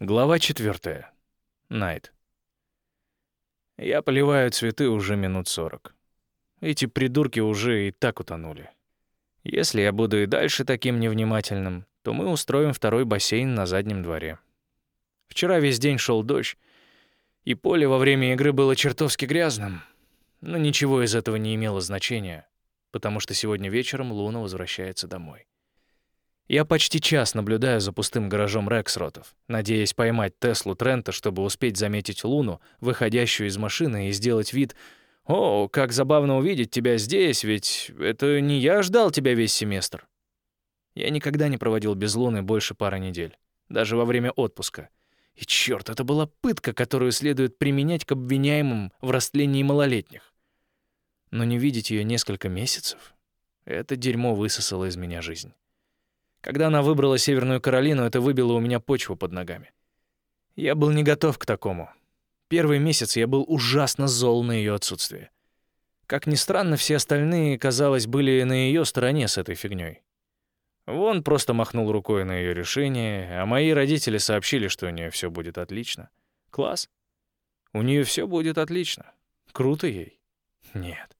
Глава четвертая. Найт. Я поливаю цветы уже минут сорок. Эти придурки уже и так утонули. Если я буду и дальше таким невнимательным, то мы устроим второй бассейн на заднем дворе. Вчера весь день шел дождь, и поле во время игры было чертовски грязным. Но ничего из этого не имело значения, потому что сегодня вечером Луна возвращается домой. Я почти час наблюдаю за пустым гаражом Рексротов, надеясь поймать Теслу Трента, чтобы успеть заметить Луну, выходящую из машины, и сделать вид «О, как забавно увидеть тебя здесь, ведь это не я ждал тебя весь семестр». Я никогда не проводил без Луны больше пары недель, даже во время отпуска. И черт, это была пытка, которую следует применять к обвиняемым в растлении малолетних. Но не видеть ее несколько месяцев — это дерьмо высосало из меня жизнь. Когда она выбрала Северную Каролину, это выбило у меня почву под ногами. Я был не готов к такому. Первый месяц я был ужасно зол на ее отсутствие. Как ни странно, все остальные, казалось, были на ее стороне с этой фигней. Вон просто махнул рукой на ее решение, а мои родители сообщили, что у нее все будет отлично. Класс. У нее все будет отлично. Круто ей. Нет.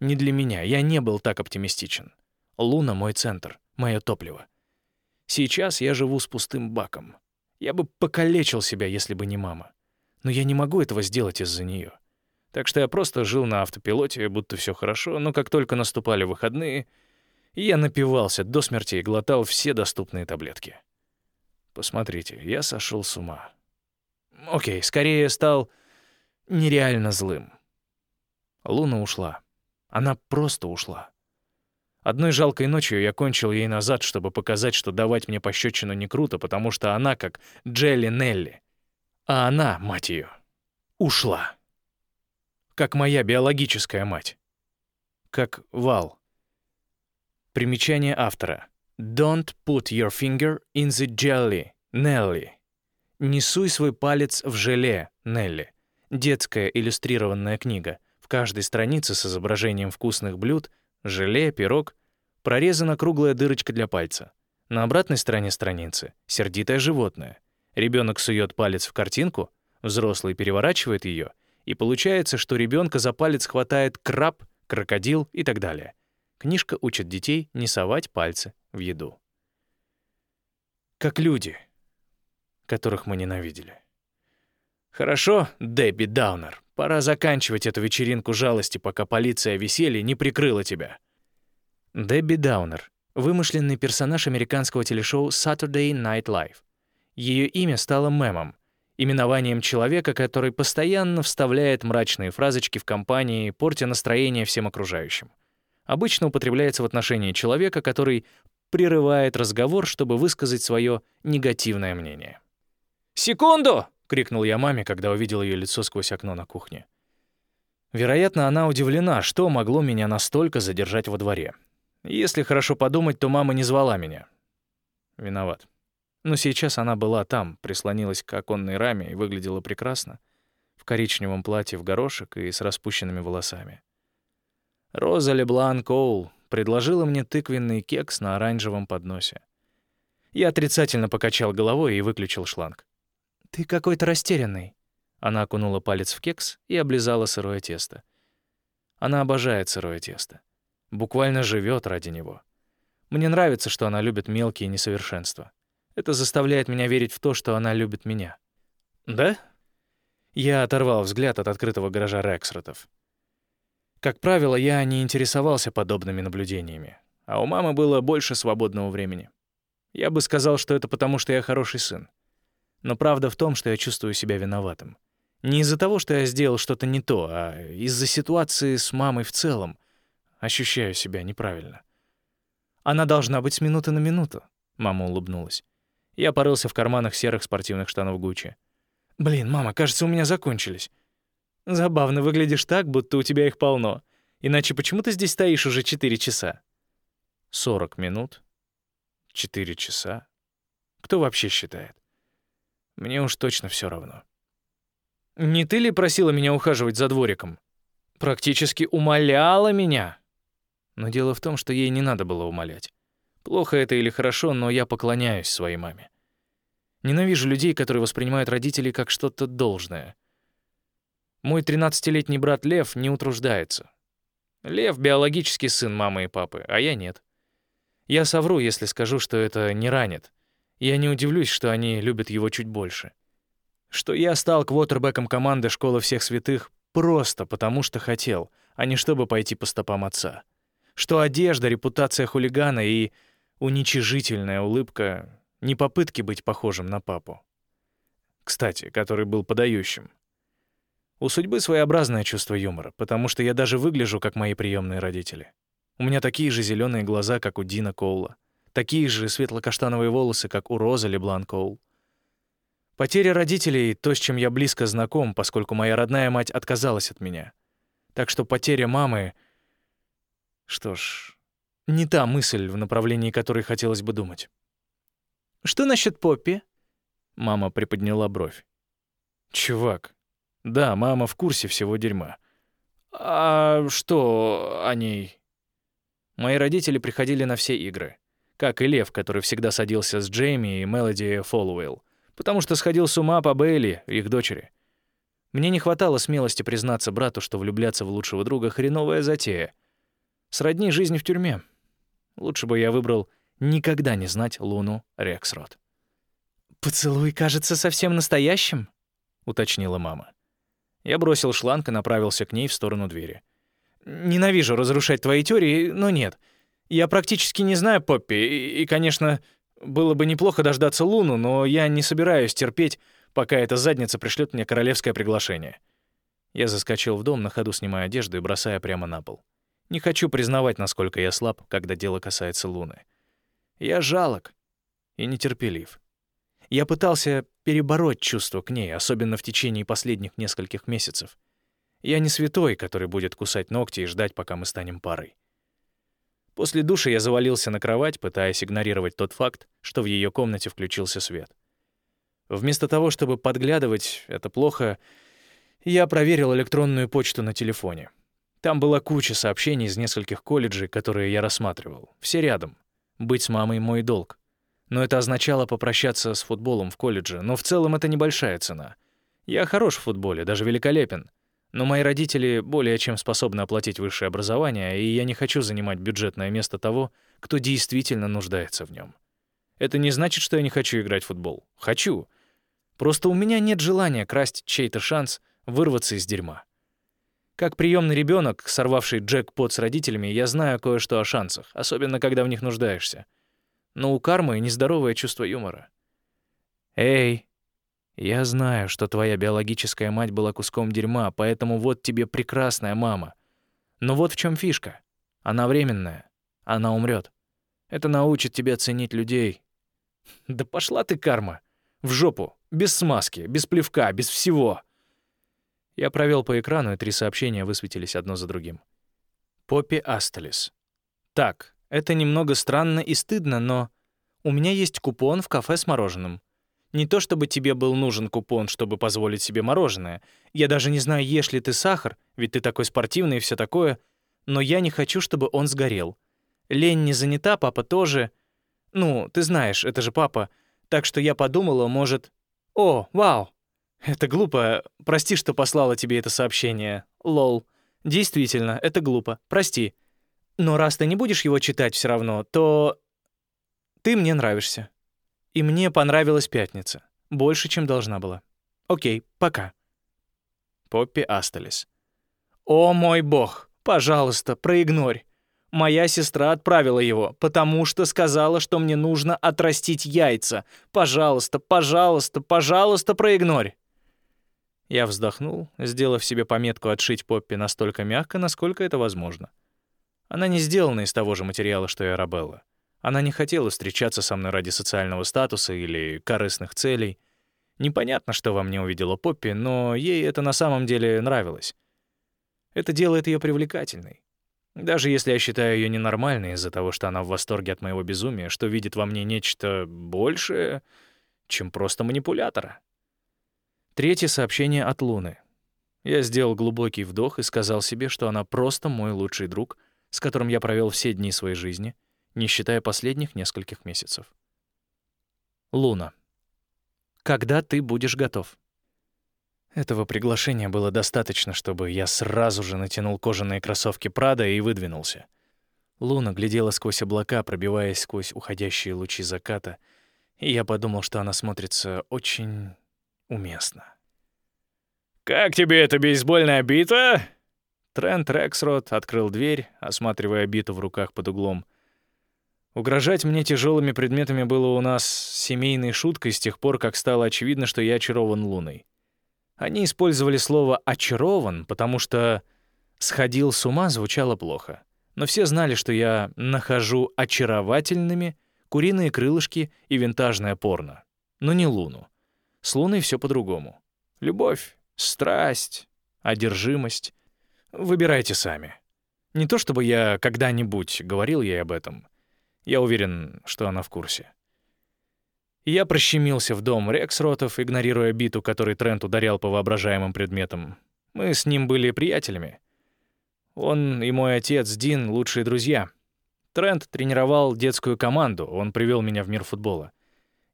Не для меня. Я не был так оптимистичен. Луна — мой центр мое топливо. Сейчас я живу с пустым баком. Я бы покалечил себя, если бы не мама. Но я не могу этого сделать из-за нее. Так что я просто жил на автопилоте, будто все хорошо, но как только наступали выходные, я напивался до смерти и глотал все доступные таблетки. Посмотрите, я сошел с ума. Окей, скорее стал нереально злым. Луна ушла. Она просто ушла. Одной жалкой ночью я кончил ей назад, чтобы показать, что давать мне пощечину не круто, потому что она как Джелли Нелли. А она, мать ее, ушла. Как моя биологическая мать. Как Вал. Примечание автора. Don't put your finger in the jelly, Nelly. Не суй свой палец в желе, Нелли. Детская иллюстрированная книга. В каждой странице с изображением вкусных блюд — желе, пирог, прорезана круглая дырочка для пальца. На обратной стороне страницы — сердитое животное. Ребенок сует палец в картинку, взрослый переворачивает ее, и получается, что ребенка за палец хватает краб, крокодил и так далее. Книжка учит детей не совать пальцы в еду. Как люди, которых мы ненавидели. Хорошо, Дебби Даунер, Пора заканчивать эту вечеринку жалости, пока полиция веселья не прикрыла тебя. Дебби Даунер — вымышленный персонаж американского телешоу Saturday Night Live. Ее имя стало мемом, именованием человека, который постоянно вставляет мрачные фразочки в компании, портя настроение всем окружающим. Обычно употребляется в отношении человека, который прерывает разговор, чтобы высказать свое негативное мнение. «Секунду!» — крикнул я маме, когда увидел ее лицо сквозь окно на кухне. Вероятно, она удивлена, что могло меня настолько задержать во дворе. Если хорошо подумать, то мама не звала меня. Виноват. Но сейчас она была там, прислонилась к оконной раме и выглядела прекрасно, в коричневом платье в горошек и с распущенными волосами. Роза Леблан Коул предложила мне тыквенный кекс на оранжевом подносе. Я отрицательно покачал головой и выключил шланг. «Ты какой-то растерянный». Она окунула палец в кекс и облизала сырое тесто. Она обожает сырое тесто. Буквально живет ради него. Мне нравится, что она любит мелкие несовершенства. Это заставляет меня верить в то, что она любит меня. Да? Я оторвал взгляд от открытого гаража Рексротов. Как правило, я не интересовался подобными наблюдениями, а у мамы было больше свободного времени. Я бы сказал, что это потому, что я хороший сын. Но правда в том, что я чувствую себя виноватым. Не из-за того, что я сделал что-то не то, а из-за ситуации с мамой в целом. Ощущаю себя неправильно. Она должна быть с минуты на минуту, мама улыбнулась. Я порылся в карманах серых спортивных штанов Гуччи. Блин, мама, кажется, у меня закончились. Забавно выглядишь так, будто у тебя их полно. Иначе почему ты здесь стоишь уже 4 часа? 40 минут? 4 часа? Кто вообще считает? Мне уж точно все равно. Не ты ли просила меня ухаживать за двориком? Практически умоляла меня. Но дело в том, что ей не надо было умолять. Плохо это или хорошо, но я поклоняюсь своей маме. Ненавижу людей, которые воспринимают родителей как что-то должное. Мой 13-летний брат Лев не утруждается. Лев — биологический сын мамы и папы, а я нет. Я совру, если скажу, что это не ранит. Я не удивлюсь, что они любят его чуть больше. Что я стал квотербеком команды «Школы всех святых» просто потому, что хотел, а не чтобы пойти по стопам отца. Что одежда, репутация хулигана и уничижительная улыбка — не попытки быть похожим на папу. Кстати, который был подающим. У судьбы своеобразное чувство юмора, потому что я даже выгляжу, как мои приемные родители. У меня такие же зеленые глаза, как у Дина Коула. Такие же светло-каштановые волосы, как у Розы Леблан Коул. Потеря родителей — то, с чем я близко знаком, поскольку моя родная мать отказалась от меня. Так что потеря мамы... Что ж, не та мысль, в направлении которой хотелось бы думать. «Что насчет Поппи?» Мама приподняла бровь. «Чувак, да, мама в курсе всего дерьма. А что о ней?» Мои родители приходили на все игры как и Лев, который всегда садился с Джейми и Мелоди Фоллоуэлл, потому что сходил с ума по Бейли, их дочери. Мне не хватало смелости признаться брату, что влюбляться в лучшего друга — хреновая затея. Сродни жизни в тюрьме. Лучше бы я выбрал никогда не знать Луну Рексрот. «Поцелуй кажется совсем настоящим», — уточнила мама. Я бросил шланг и направился к ней в сторону двери. «Ненавижу разрушать твои теории, но нет. Я практически не знаю Поппи, и, и, конечно, было бы неплохо дождаться Луну, но я не собираюсь терпеть, пока эта задница пришлет мне королевское приглашение. Я заскочил в дом, на ходу снимая одежду и бросая прямо на пол. Не хочу признавать, насколько я слаб, когда дело касается Луны. Я жалок и нетерпелив. Я пытался перебороть чувство к ней, особенно в течение последних нескольких месяцев. Я не святой, который будет кусать ногти и ждать, пока мы станем парой. После душа я завалился на кровать, пытаясь игнорировать тот факт, что в ее комнате включился свет. Вместо того, чтобы подглядывать, это плохо, я проверил электронную почту на телефоне. Там была куча сообщений из нескольких колледжей, которые я рассматривал. Все рядом. Быть с мамой — мой долг. Но это означало попрощаться с футболом в колледже, но в целом это небольшая цена. Я хорош в футболе, даже великолепен. Но мои родители более чем способны оплатить высшее образование, и я не хочу занимать бюджетное место того, кто действительно нуждается в нем. Это не значит, что я не хочу играть в футбол. Хочу. Просто у меня нет желания красть чей-то шанс вырваться из дерьма. Как приемный ребенок, сорвавший джекпот с родителями, я знаю кое-что о шансах, особенно когда в них нуждаешься. Но у кармы нездоровое чувство юмора. «Эй, я знаю, что твоя биологическая мать была куском дерьма, поэтому вот тебе прекрасная мама. Но вот в чем фишка. Она временная. Она умрет. Это научит тебя ценить людей. Да пошла ты, карма. В жопу. Без смазки, без плевка, без всего. Я провел по экрану, и три сообщения высветились одно за другим. Поппи Астелис. Так, это немного странно и стыдно, но... У меня есть купон в кафе с мороженым. Не то чтобы тебе был нужен купон, чтобы позволить себе мороженое. Я даже не знаю, ешь ли ты сахар, ведь ты такой спортивный и все такое. Но я не хочу, чтобы он сгорел. Лень не занята, папа тоже. Ну, ты знаешь, это же папа. Так что я подумала, может... О, вау! Это глупо. Прости, что послала тебе это сообщение. Лол. Действительно, это глупо. Прости. Но раз ты не будешь его читать все равно, то... Ты мне нравишься. И мне понравилась пятница. Больше, чем должна была. Окей, пока. Поппи Астелис. «О мой бог! Пожалуйста, проигнорь. Моя сестра отправила его, потому что сказала, что мне нужно отрастить яйца. Пожалуйста, пожалуйста, пожалуйста, проигнорь!» Я вздохнул, сделав себе пометку отшить Поппи настолько мягко, насколько это возможно. Она не сделана из того же материала, что и Арабелла. Она не хотела встречаться со мной ради социального статуса или корыстных целей. Непонятно, что во мне увидела Поппи, но ей это на самом деле нравилось. Это делает ее привлекательной. Даже если я считаю ее ненормальной из-за того, что она в восторге от моего безумия, что видит во мне нечто большее, чем просто манипулятора. Третье сообщение от Луны. Я сделал глубокий вдох и сказал себе, что она просто мой лучший друг, с которым я провел все дни своей жизни — не считая последних нескольких месяцев. Луна. когда ты будешь готов. Этого приглашения было достаточно, чтобы я сразу же натянул кожаные кроссовки Прада и выдвинулся. Луна глядела сквозь облака, пробиваясь сквозь уходящие лучи заката, и я подумал, что она смотрится очень уместно. «Как тебе эта бейсбольная бита?» Трент Рексрот открыл дверь, осматривая биту в руках под углом. Угрожать мне тяжелыми предметами было у нас семейной шуткой с тех пор, как стало очевидно, что я очарован Луной. Они использовали слово «очарован», потому что «сходил с ума» звучало плохо. Но все знали, что я нахожу очаровательными куриные крылышки и винтажное порно. Но не Луну. С Луной все по-другому. Любовь, страсть, одержимость. Выбирайте сами. Не то чтобы я когда-нибудь говорил ей об этом. Я уверен, что она в курсе. Я прощемился в дом Рексротов, игнорируя биту, который Трент ударял по воображаемым предметам. Мы с ним были приятелями. Он и мой отец Дин — лучшие друзья. Трент тренировал детскую команду, он привел меня в мир футбола.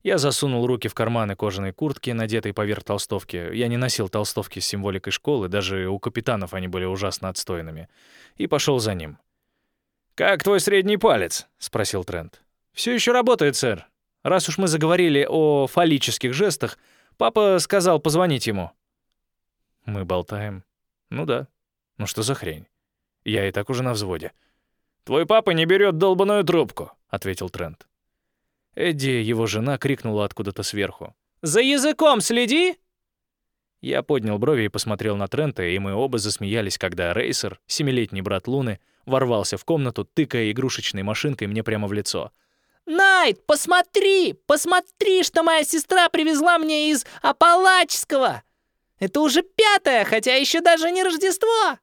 Я засунул руки в карманы кожаной куртки, надетой поверх толстовки. Я не носил толстовки с символикой школы, даже у капитанов они были ужасно отстойными. И пошел за ним. «Как твой средний палец?» — спросил Трент. Все еще работает, сэр. Раз уж мы заговорили о фаллических жестах, папа сказал позвонить ему. Мы болтаем. Ну да. Ну что за хрень? Я и так уже на взводе. «Твой папа не берет долбаную трубку», — ответил Трент. Эдди, его жена, крикнула откуда-то сверху. «За языком следи!» Я поднял брови и посмотрел на Трента, и мы оба засмеялись, когда Рейсер, семилетний брат Луны, ворвался в комнату, тыкая игрушечной машинкой мне прямо в лицо. «Найт, посмотри! Посмотри, что моя сестра привезла мне из Апалачского! Это уже пятое, хотя еще даже не Рождество!»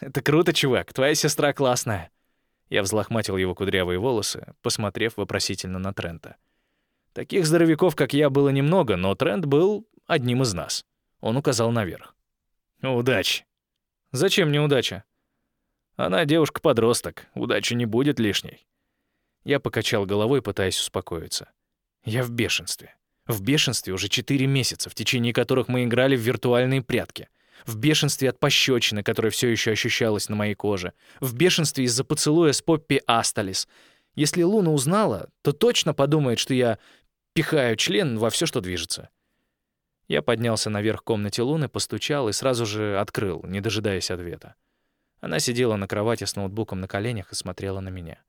«Это круто, чувак, твоя сестра классная!» Я взлохматил его кудрявые волосы, посмотрев вопросительно на Трента. Таких здоровяков, как я, было немного, но Трент был одним из нас. Он указал наверх. «Удачи!» «Зачем мне удача?» «Она девушка-подросток, удачи не будет лишней». Я покачал головой, пытаясь успокоиться. Я в бешенстве. В бешенстве уже четыре месяца, в течение которых мы играли в виртуальные прятки. В бешенстве от пощечины, которая все еще ощущалась на моей коже. В бешенстве из-за поцелуя с Поппи Асталис. Если Луна узнала, то точно подумает, что я пихаю член во все, что движется. Я поднялся наверх комнате Луны, постучал и сразу же открыл, не дожидаясь ответа. Она сидела на кровати с ноутбуком на коленях и смотрела на меня.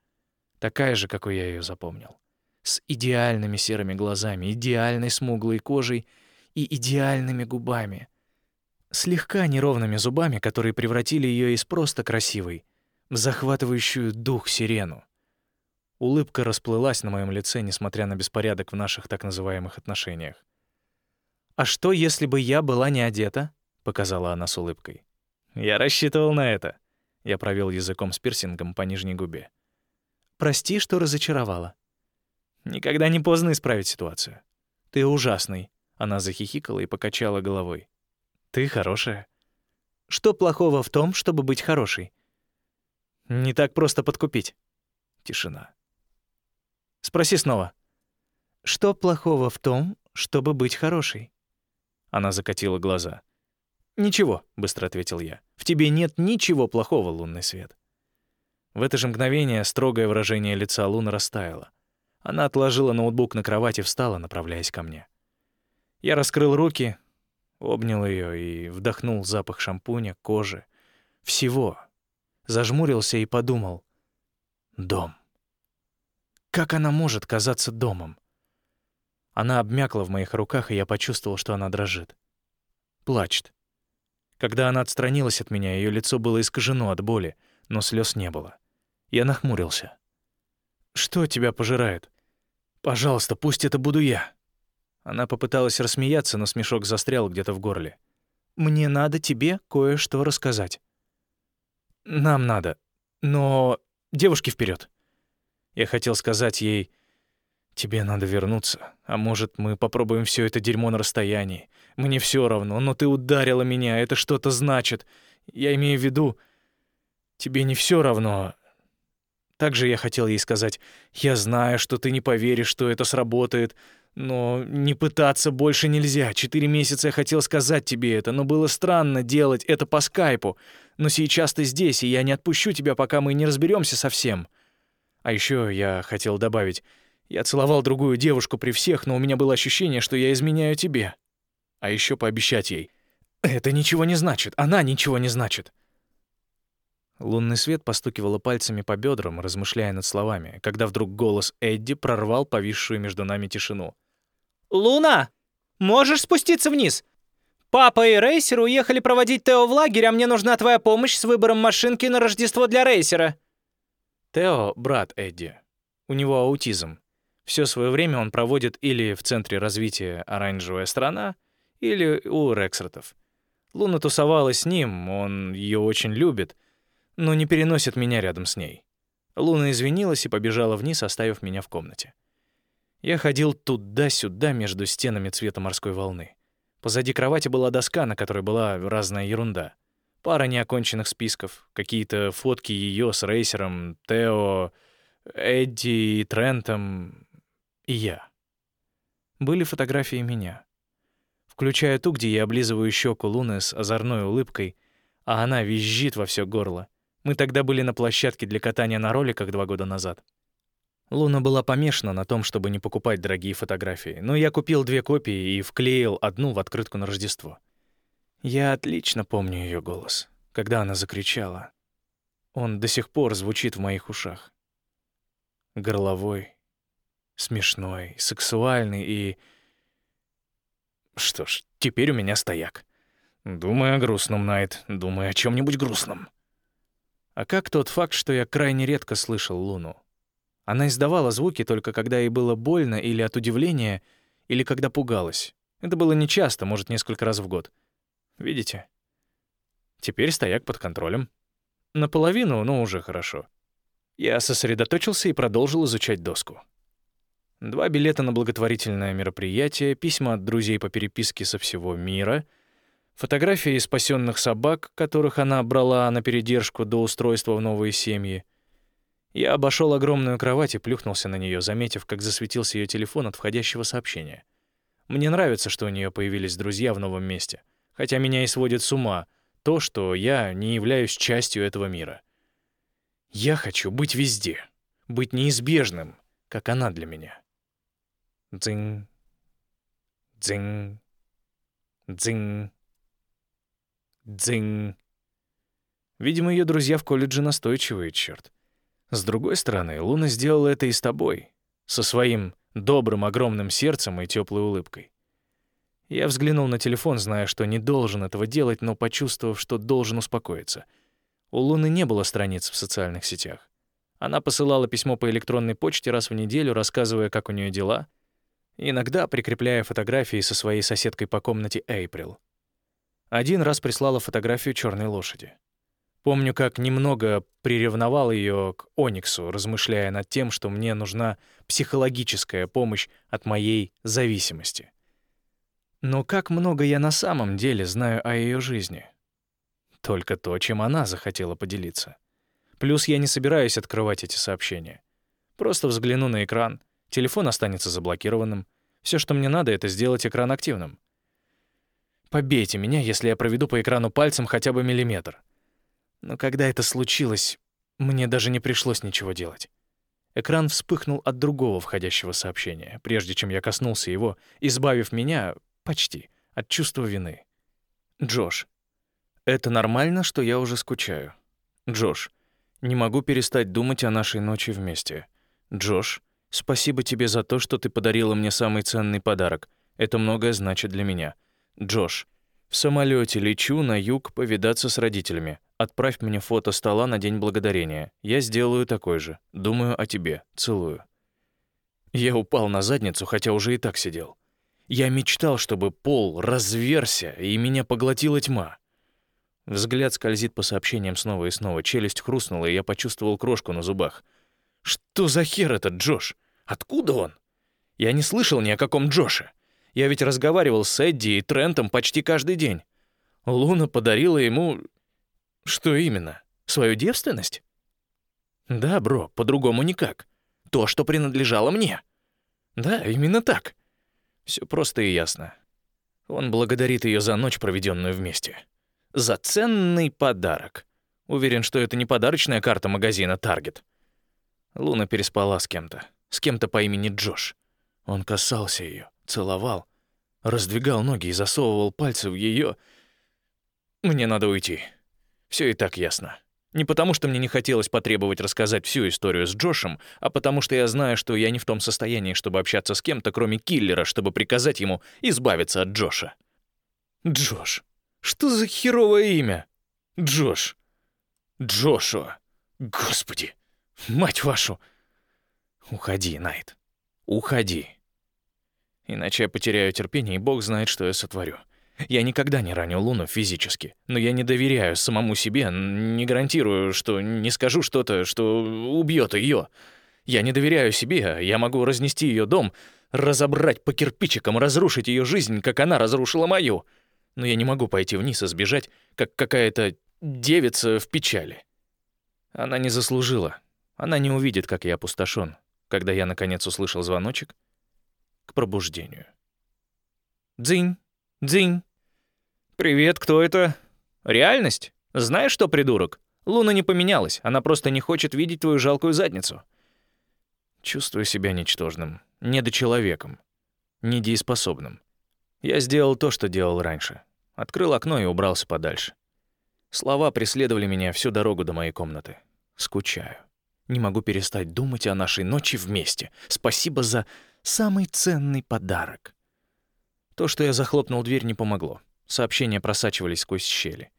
Такая же, какой я ее запомнил. С идеальными серыми глазами, идеальной смуглой кожей и идеальными губами. Слегка неровными зубами, которые превратили ее из просто красивой в захватывающую дух сирену. Улыбка расплылась на моем лице, несмотря на беспорядок в наших так называемых отношениях. «А что, если бы я была не одета?» — показала она с улыбкой. «Я рассчитывал на это». Я провел языком с пирсингом по нижней губе. Прости, что разочаровала. Никогда не поздно исправить ситуацию. Ты ужасный. Она захихикала и покачала головой. Ты хорошая. Что плохого в том, чтобы быть хорошей? Не так просто подкупить. Тишина. Спроси снова. Что плохого в том, чтобы быть хорошей? Она закатила глаза. Ничего, быстро ответил я. В тебе нет ничего плохого, лунный свет. В это же мгновение строгое выражение лица Луны растаяло. Она отложила ноутбук на кровать и встала, направляясь ко мне. Я раскрыл руки, обнял ее и вдохнул запах шампуня, кожи, всего. Зажмурился и подумал: дом. Как она может казаться домом? Она обмякла в моих руках, и я почувствовал, что она дрожит. Плачет. Когда она отстранилась от меня, ее лицо было искажено от боли, но слез не было. Я нахмурился. «Что тебя пожирает? Пожалуйста, пусть это буду я». Она попыталась рассмеяться, но смешок застрял где-то в горле. «Мне надо тебе кое-что рассказать». «Нам надо. Но... Девушки вперед. Я хотел сказать ей... «Тебе надо вернуться. А может, мы попробуем все это дерьмо на расстоянии. Мне все равно, но ты ударила меня, это что-то значит. Я имею в виду... Тебе не все равно, также я хотел ей сказать, «Я знаю, что ты не поверишь, что это сработает, Но не пытаться больше нельзя. Четыре месяца я хотел сказать тебе это, но было странно делать это по скайпу. Но сейчас ты здесь, и я не отпущу тебя, пока мы не разберемся совсем. А еще я хотел добавить, я целовал другую девушку при всех, но у меня было ощущение, что я изменяю тебе. А еще пообещать ей. Это ничего не значит, она ничего не значит. Лунный свет постукивала пальцами по бедрам, размышляя над словами, когда вдруг голос Эдди прорвал повисшую между нами тишину. «Луна, можешь спуститься вниз? Папа и Рейсер уехали проводить Тео в лагерь, а мне нужна твоя помощь с выбором машинки на Рождество для Рейсера». Тео — брат Эдди. У него аутизм. Все свое время он проводит или в Центре развития «Оранжевая страна», или у Рексертов. Луна тусовалась с ним, он ее очень любит, но не переносит меня рядом с ней. Луна извинилась и побежала вниз, оставив меня в комнате. Я ходил туда-сюда между стенами цвета морской волны. Позади кровати была доска, на которой была разная ерунда. Пара неоконченных списков, какие-то фотки ее с Рейсером, Тео, Эдди и Трентом и я. Были фотографии меня. Включая ту, где я облизываю щеку Луны с озорной улыбкой, а она визжит во все горло. Мы тогда были на площадке для катания на роликах два года назад. Луна была помешана на том, чтобы не покупать дорогие фотографии, но я купил две копии и вклеил одну в открытку на Рождество. Я отлично помню ее голос, когда она закричала. Он до сих пор звучит в моих ушах. Горловой, смешной, сексуальный и... Что ж, теперь у меня стояк. Думаю о грустном, Найт, думаю о чем нибудь грустном. А как тот факт, что я крайне редко слышал Луну? Она издавала звуки только когда ей было больно или от удивления, или когда пугалась. Это было нечасто, может, несколько раз в год. Видите? Теперь стояк под контролем. Наполовину, но уже хорошо. Я сосредоточился и продолжил изучать доску. Два билета на благотворительное мероприятие, письма от друзей по переписке со всего мира, фотографии спасенных собак, которых она брала на передержку до устройства в новые семьи — я обошел огромную кровать и плюхнулся на нее, заметив, как засветился ее телефон от входящего сообщения. Мне нравится, что у нее появились друзья в новом месте, хотя меня и сводит с ума то, что я не являюсь частью этого мира. Я хочу быть везде, быть неизбежным, как она для меня. Дзинь, дзинь, дзинь, дзинь. Видимо, ее друзья в колледже настойчивые, черт. С другой стороны, Луна сделала это и с тобой, со своим добрым огромным сердцем и теплой улыбкой. Я взглянул на телефон, зная, что не должен этого делать, но почувствовав, что должен успокоиться. У Луны не было страниц в социальных сетях. Она посылала письмо по электронной почте раз в неделю, рассказывая, как у нее дела, иногда прикрепляя фотографии со своей соседкой по комнате Эйприл. Один раз прислала фотографию черной лошади. Помню, как немного приревновал ее к Ониксу, размышляя над тем, что мне нужна психологическая помощь от моей зависимости. Но как много я на самом деле знаю о ее жизни? Только то, чем она захотела поделиться. Плюс я не собираюсь открывать эти сообщения. Просто взгляну на экран, телефон останется заблокированным. Все, что мне надо, это сделать экран активным. Побейте меня, если я проведу по экрану пальцем хотя бы миллиметр. Но когда это случилось, мне даже не пришлось ничего делать. Экран вспыхнул от другого входящего сообщения, прежде чем я коснулся его, избавив меня, почти, от чувства вины. Джош. Это нормально, что я уже скучаю. Джош. Не могу перестать думать о нашей ночи вместе. Джош. Спасибо тебе за то, что ты подарила мне самый ценный подарок. Это многое значит для меня. Джош. В самолете лечу на юг повидаться с родителями. Отправь мне фото стола на День Благодарения. Я сделаю такой же. Думаю о тебе. Целую». Я упал на задницу, хотя уже и так сидел. Я мечтал, чтобы пол разверся, и меня поглотила тьма. Взгляд скользит по сообщениям снова и снова, челюсть хрустнула, и я почувствовал крошку на зубах. «Что за хер этот Джош? Откуда он?» Я не слышал ни о каком Джоше. Я ведь разговаривал с Эдди и Трентом почти каждый день. Луна подарила ему что именно? Свою девственность? Да, бро, по-другому никак. То, что принадлежало мне. Да, именно так. Все просто и ясно. Он благодарит ее за ночь, проведенную вместе. За ценный подарок. Уверен, что это не подарочная карта магазина Target. Луна переспала с кем-то. С кем-то по имени Джош. Он касался ее, целовал, раздвигал ноги и засовывал пальцы в ее. Мне надо уйти. Все и так ясно. Не потому, что мне не хотелось потребовать рассказать всю историю с Джошем, а потому что я знаю, что я не в том состоянии, чтобы общаться с кем-то, кроме киллера, чтобы приказать ему избавиться от Джоша. Джош. Что за херовое имя? Джош. Джошуа. Господи. Мать вашу. Уходи, Найт. Уходи. Иначе я потеряю терпение, и бог знает, что я сотворю. Я никогда не раню Луну физически, но я не доверяю самому себе, не гарантирую, что не скажу что-то, что убьет ее. Я не доверяю себе, я могу разнести ее дом, разобрать по кирпичикам, разрушить ее жизнь, как она разрушила мою. Но я не могу пойти вниз и сбежать, как какая-то девица в печали. Она не заслужила. Она не увидит, как я опустошен, когда я, наконец, услышал звоночек к пробуждению. Дзинь, дзинь. «Привет, кто это?» «Реальность? Знаешь что, придурок? Луна не поменялась, она просто не хочет видеть твою жалкую задницу». Чувствую себя ничтожным, недочеловеком, недееспособным. Я сделал то, что делал раньше. Открыл окно и убрался подальше. Слова преследовали меня всю дорогу до моей комнаты. Скучаю. Не могу перестать думать о нашей ночи вместе. Спасибо за самый ценный подарок. То, что я захлопнул дверь, не помогло. Сообщения просачивались сквозь щели.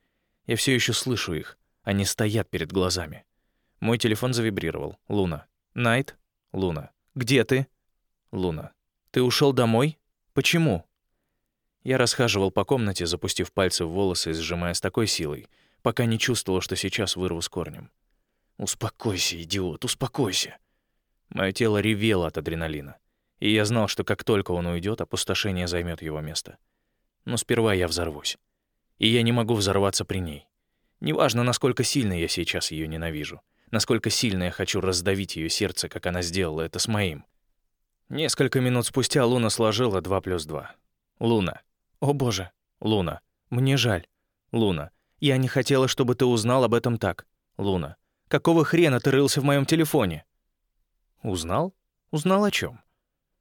Я все еще слышу их. Они стоят перед глазами. Мой телефон завибрировал. Луна. Найт? Луна. Где ты? Луна. Ты ушел домой? Почему? Я расхаживал по комнате, запустив пальцы в волосы и сжимая с такой силой, пока не чувствовал, что сейчас вырву с корнем. «Успокойся, идиот, успокойся!» Мое тело ревело от адреналина, и я знал, что как только он уйдет, опустошение займет его место но сперва я взорвусь. И я не могу взорваться при ней. Неважно, насколько сильно я сейчас ее ненавижу, насколько сильно я хочу раздавить ее сердце, как она сделала это с моим. Несколько минут спустя Луна сложила 2 плюс 2. Луна. О боже. Луна. Мне жаль. Луна. Я не хотела, чтобы ты узнал об этом так. Луна. Какого хрена ты рылся в моем телефоне? Узнал? Узнал о чем?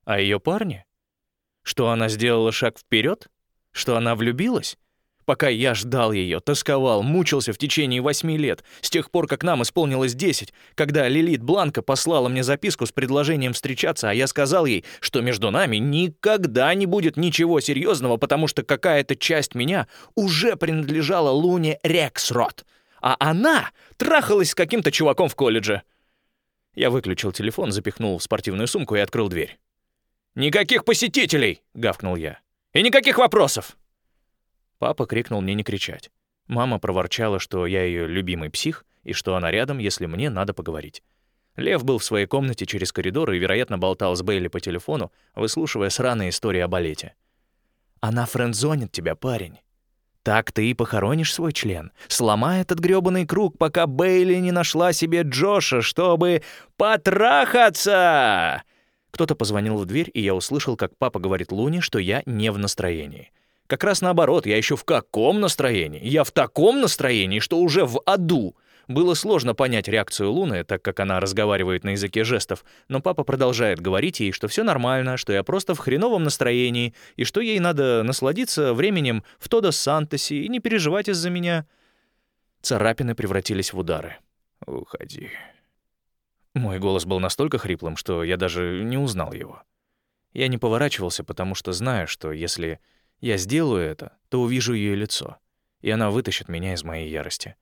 О ее парне? Что она сделала шаг вперед? Что она влюбилась? Пока я ждал ее, тосковал, мучился в течение восьми лет, с тех пор, как нам исполнилось десять, когда Лилит Бланка послала мне записку с предложением встречаться, а я сказал ей, что между нами никогда не будет ничего серьезного, потому что какая-то часть меня уже принадлежала Луне Рексрот, а она трахалась с каким-то чуваком в колледже. Я выключил телефон, запихнул в спортивную сумку и открыл дверь. «Никаких посетителей!» — гавкнул я. И никаких вопросов!» Папа крикнул мне не кричать. Мама проворчала, что я ее любимый псих и что она рядом, если мне надо поговорить. Лев был в своей комнате через коридор и, вероятно, болтал с Бейли по телефону, выслушивая сраные истории о балете. «Она френдзонит тебя, парень. Так ты и похоронишь свой член. Сломай этот грёбаный круг, пока Бейли не нашла себе Джоша, чтобы потрахаться!» Кто-то позвонил в дверь, и я услышал, как папа говорит Луне, что я не в настроении. Как раз наоборот, я еще в каком настроении? Я в таком настроении, что уже в аду. Было сложно понять реакцию Луны, так как она разговаривает на языке жестов, но папа продолжает говорить ей, что все нормально, что я просто в хреновом настроении, и что ей надо насладиться временем в Тодос Сантосе и не переживать из-за меня. Царапины превратились в удары. «Уходи», мой голос был настолько хриплым, что я даже не узнал его. Я не поворачивался, потому что знаю, что если я сделаю это, то увижу ее лицо, и она вытащит меня из моей ярости.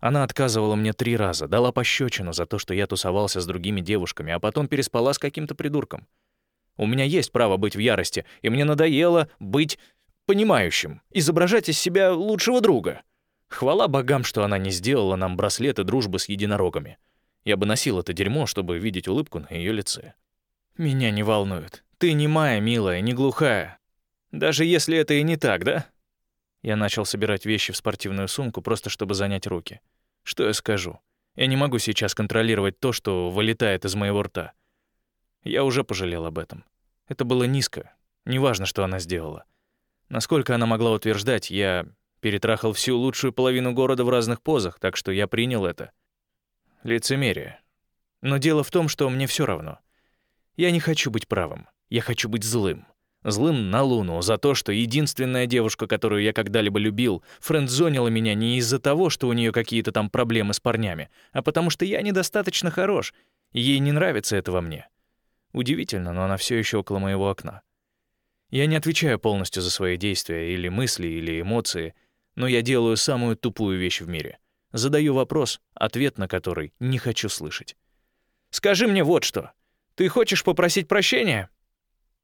Она отказывала мне три раза, дала пощечину за то, что я тусовался с другими девушками, а потом переспала с каким-то придурком. У меня есть право быть в ярости, и мне надоело быть понимающим, изображать из себя лучшего друга. Хвала богам, что она не сделала нам браслеты дружбы с единорогами. Я бы носил это дерьмо, чтобы видеть улыбку на ее лице. Меня не волнует. Ты не моя, милая, не глухая. Даже если это и не так, да? Я начал собирать вещи в спортивную сумку, просто чтобы занять руки. Что я скажу? Я не могу сейчас контролировать то, что вылетает из моего рта. Я уже пожалел об этом. Это было низко, Неважно, что она сделала. Насколько она могла утверждать, я перетрахал всю лучшую половину города в разных позах, так что я принял это. Лицемерие. Но дело в том, что мне все равно. Я не хочу быть правым. Я хочу быть злым. Злым на Луну за то, что единственная девушка, которую я когда-либо любил, френдзонила меня не из-за того, что у нее какие-то там проблемы с парнями, а потому что я недостаточно хорош, и ей не нравится это во мне. Удивительно, но она все еще около моего окна. Я не отвечаю полностью за свои действия или мысли, или эмоции, но я делаю самую тупую вещь в мире. Задаю вопрос, ответ на который не хочу слышать. «Скажи мне вот что. Ты хочешь попросить прощения?»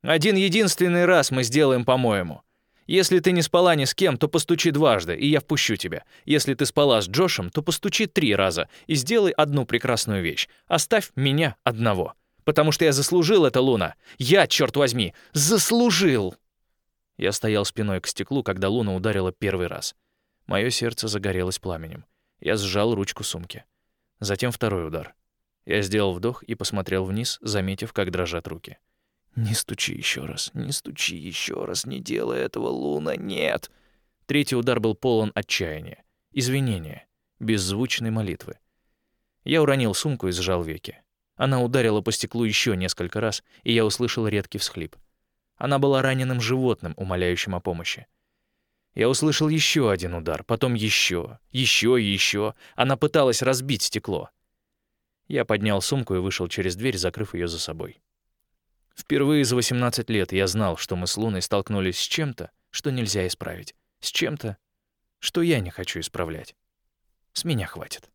Один единственный раз мы сделаем по-моему. Если ты не спала ни с кем, то постучи дважды, и я впущу тебя. Если ты спала с Джошем, то постучи три раза и сделай одну прекрасную вещь. Оставь меня одного. Потому что я заслужил это, Луна. Я, черт возьми, заслужил!» Я стоял спиной к стеклу, когда Луна ударила первый раз. Мое сердце загорелось пламенем. Я сжал ручку сумки. Затем второй удар. Я сделал вдох и посмотрел вниз, заметив, как дрожат руки. «Не стучи еще раз, не стучи еще раз, не делай этого, Луна, нет!» Третий удар был полон отчаяния, извинения, беззвучной молитвы. Я уронил сумку и сжал веки. Она ударила по стеклу еще несколько раз, и я услышал редкий всхлип. Она была раненым животным, умоляющим о помощи. Я услышал еще один удар, потом еще, еще и еще. Она пыталась разбить стекло. Я поднял сумку и вышел через дверь, закрыв ее за собой. Впервые за 18 лет я знал, что мы с Луной столкнулись с чем-то, что нельзя исправить, с чем-то, что я не хочу исправлять. С меня хватит.